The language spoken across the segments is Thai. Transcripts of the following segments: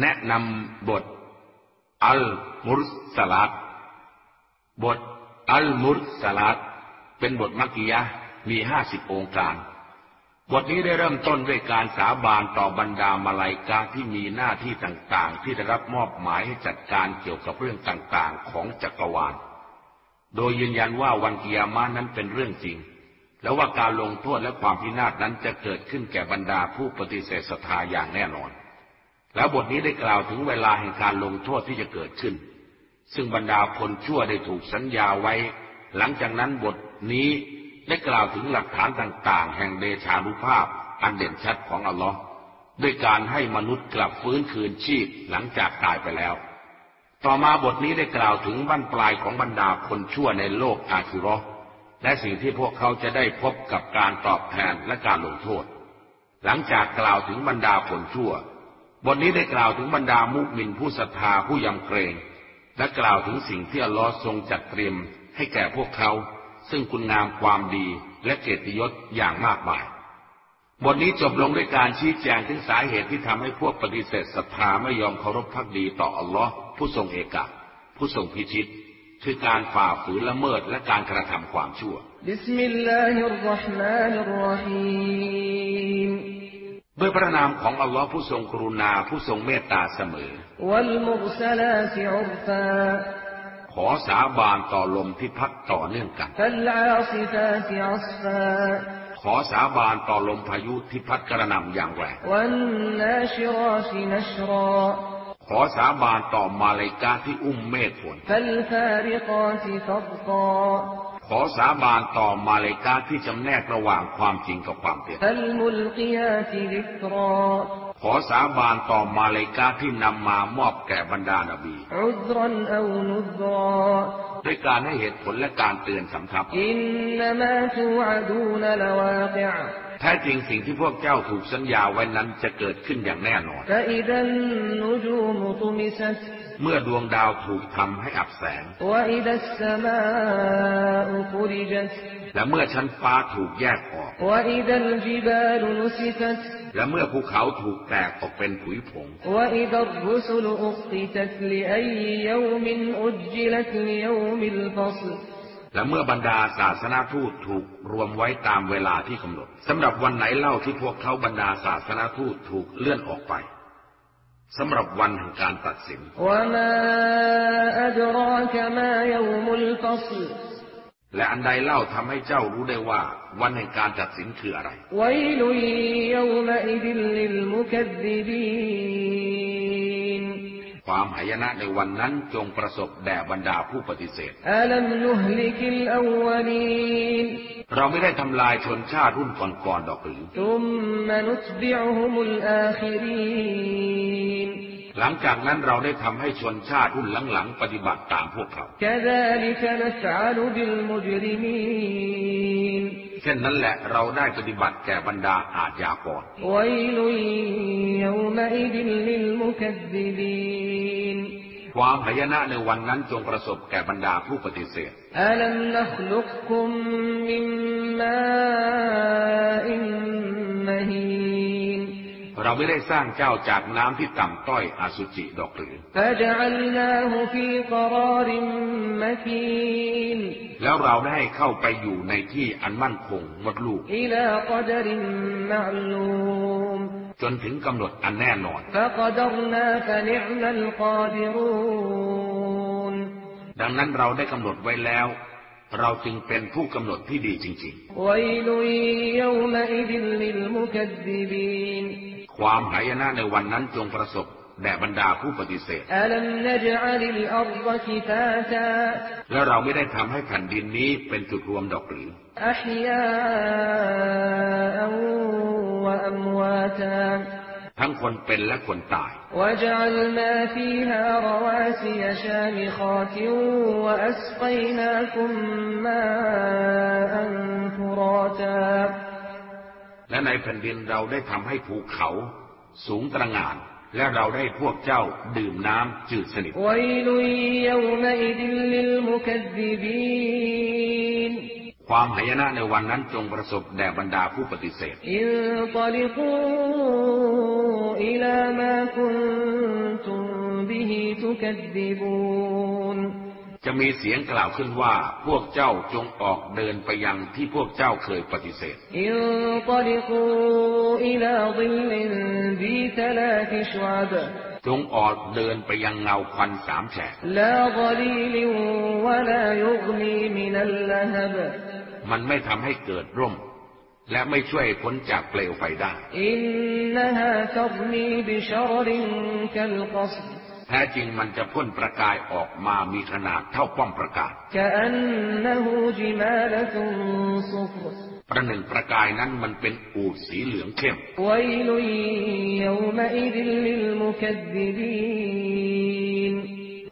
แนะนำบท อัลมุรสลัดบท อัลมุรสลัดเป็นบทมักกิยะมีห้าสิบองค์การ บทนี้ได้เริ่มต้นด้วยการสาบานต่อบรรดามาลายกาที่มีหน้าที่ต่างๆ ที่ได้รับมอบหมายให้จัดการเกี่ยวกับเรื่องต่างๆ ของจักรวาล โดยยืนยันว่าวันกิยามานั้นเป็นเรื่องจริง แล้วว่าการลงโทษและความพินาศนั้นจะเกิดขึ้นแก่บรรดาผู้ปฏิเสธศรัทธาอย่างแน่นอน แล้วบทนี้ได้กล่าวถึงเวลาแห่งการลงโทษที่จะเกิดขึ้น ซึ่งบรรดาคนชั่วได้ถูกสัญญาไว้ หลังจากนั้นบทนี้ได้กล่าวถึงหลักฐานต่างๆ แห่งเดชานุภาพอันเด่นชัดของอัลลอฮ์ด้วยการให้มนุษย์กลับฟื้นคืนชีพหลังจากตายไปแล้ว ต่อมาบทนี้ได้กล่าวถึงบั้นปลายของบรรดาคนชั่วในโลกอาคิรอและสิ่งที่พวกเขาจะได้พบกับการตอบแทนและการลงโทษ หลังจากกล่าวถึงบรรดาคนชั่ว บทนี้ได้กล่าวถึงบรรดามุมินผู้ศรัทธาผู้ยำเกรง และกล่าวถึงสิ่งที่อัลลอฮ์ทรงจัดเตรียมให้แก่พวกเขา ซึ่งคุณงามความดีและเกียรติยศอย่างมากมาย บทนี้จบลงด้วยการชี้แจงถึงสาเหตุที่ทำให้พวกปฏิเสธศรัทธาไม่ยอมเคารพพักดีต่ออัลลอฮ์ผู้ทรงเอกะผู้ทรงพิชิต คือการฝ่าฝืนละเมิดและการกระทำความชั่วبسم الله الرحمن الرحيم ด้วยพระนามของอัลลอฮ์ผู้ทรงกรุณาผู้ทรงเมตตาเสมอ ขอสาบานต่อลมที่พัดต่อเนื่องกัน ขอสาบานต่อลมพายุที่พัดกระหน่ำอย่างแรงขอสาบานต่อมาเลกาที่อุ้มเมฆฝน ขอสาบานต่อมาเลกาที่จำแนกระหว่างความจริงกับความเท็จขอสาบานต่อมาเลกาที่นำมามอบแก่บรรดานาบีด้วยการให้เหตุผลและการเตือนสำทับแท้จริงสิ่งที่พวกเจ้าถูกสัญญาไว้นั้นจะเกิดขึ้นอย่างแน่นอน เมื่อดวงดาวถูกทำให้อับแสง และเมื่อชั้นฟ้าถูกแยกออก และเมื่อภูเขาถูกแตกออกเป็นผุยผง และเมื่อบรรดาศาสนาทูตถูกรวมไว้ตามเวลาที่กำหนดสำหรับวันไหนเล่าที่พวกเขาบรรดาศาสนาทูตถูกเลื่อนออกไป สำหรับวันแห่งการตัดสิน และอันใดเล่าทำให้เจ้ารู้ได้ว่า วันแห่งการตัดสินคืออะไร ความหายนะในวันนั้นจงประสบแด่บรรดาผู้ปฏิเสธ เราไม่ได้ทำลายชนชาติรุ่นก่อนๆดอกหรือ หลังจากนั้นเราได้ทำให้ชนชาติรุ่นหลังๆ ปฏิบัติตามพวกเขาเช่นนั้นแหละเราได้ปฏิบัติแก่บรรดาอาญากรความหายนะในวันนั้นจงประสบแก่บรรดาผู้ปฏิเสธ เราไม่ได้สร้างเจ้าจากน้ำที่ต่ำต้อยอสุจิดอกหรือแล้วเราได้เข้าไปอยู่ในที่อันมั่นคงมดลูกจนถึงกำหนดอันแน่นอน ดังนั้นเราได้กำหนดไว้แล้วเราจึงเป็นผู้กำหนดที่ดีจริง ๆ ความหายนะในวันนั้นจงประสบแด่บรรดาผู้ปฏิเสธ แล้วเราไม่ได้ทำให้แผ่นดินนี้เป็นจุดรวมดอกหรือ ทั้งคนเป็นและคนตาย และ และในแผ่นดินเราได้ทำให้ภูเขาสูงตระหง่าน และเราได้พวกเจ้าดื่มน้ำจืดสนิทความหายนะในวันนั้นจงประสบแด่บรรดาผู้ปฏิเสธอิ จะมีเสียงกล่าวขึ้นว่าพวกเจ้าจงออกเดินไปยังที่พวกเจ้าเคยปฏิเสธจงออกเดินไปยังเงาควันสามแฉกมันไม่ทำให้เกิดร่ม และไม่ช่วยพ้นจากเปลวไฟได้อินนฮาบบิชรกัลกส แท้จริงมันจะพ่นประกายออกมามีขนาดเท่าป้อมประกาศประหนึ่งประกายนั้นมันเป็นอูดสีเหลืองเข้ม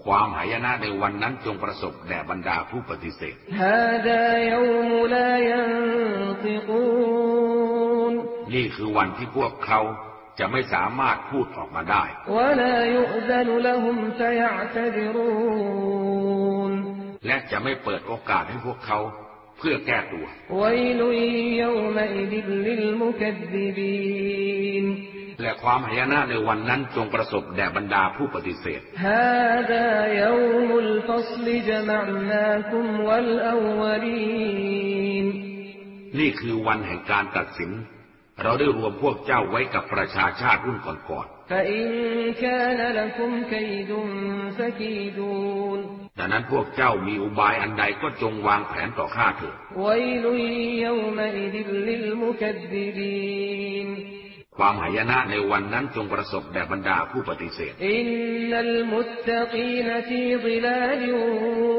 ความหายนะในวันนั้นจงประสบแด่บรรดาผู้ปฏิเสธนี่คือวันที่พวกเขา จะไม่สามารถพูดออกมาได้ และจะไม่เปิดโอกาสให้พวกเขาเพื่อแก้ตัว และความหายนะในวันนั้นจงประสบแด่บรรดาผู้ปฏิเสธนี่คือวันแห่งการตัดสิน เราได้รวมพวกเจ้าไว้กับประชาชาติรุ่นก่อนๆดังนั้นพวกเจ้ามีอุบายอันใดก็จงวางแผนต่อข้าเถิดความหายนะในวันนั้นจงประสบแด่บรรดาผู้ปฏิเสธอินนัลมุตตะกีนฟีฎิลาล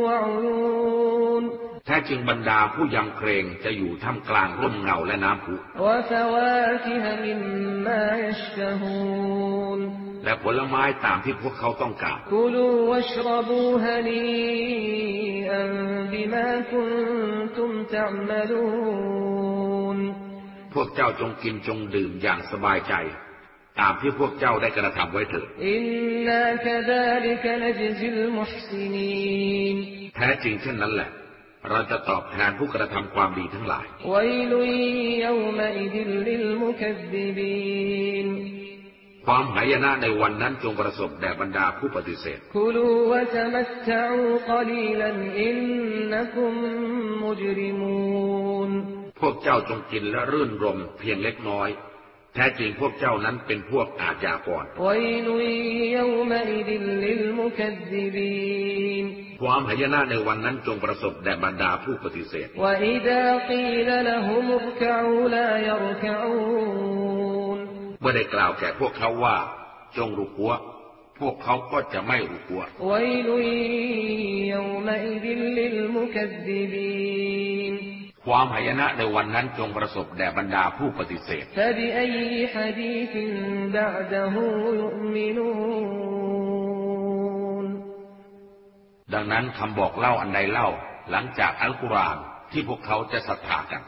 วะอู แท้จริงบรรดาผู้ยำเกรงจะอยู่ท่ามกลางร่มเงาและน้ำพุและผลไม้ตามที่พวกเขาต้องการพวกเจ้าจงกินจงดื่มอย่างสบายใจตามที่พวกเจ้าได้กระทำไว้เถิดแท้จริงเช่นนั้นแหละ เราจะตอบแทนผู้กระทำความดีทั้งหลายความหายนะในวันนั้นจงประสบแด่บรรดาผู้ปฏิเสธพวกเจ้าจงกินและรื่นรมเพียงเล็กน้อย แท้จริงพวกเจ้านั้นเป็นพวกอาญากรความหายนะในวันนั้นจงประสบแด่บรรดาผู้ปฏิเสธ เมื่อได้กล่าวแก่พวกเขาว่า จงรุกัวพวกเขาก็จะไม่รุกัว ความหายนะในวันนั้นจงประสบแด่บรรดาผู้ปฏิเสธ ดังนั้นคำบอกเล่าอันใดเล่า หลังจากอัลกุรอานที่พวกเขาจะศรัทธากัน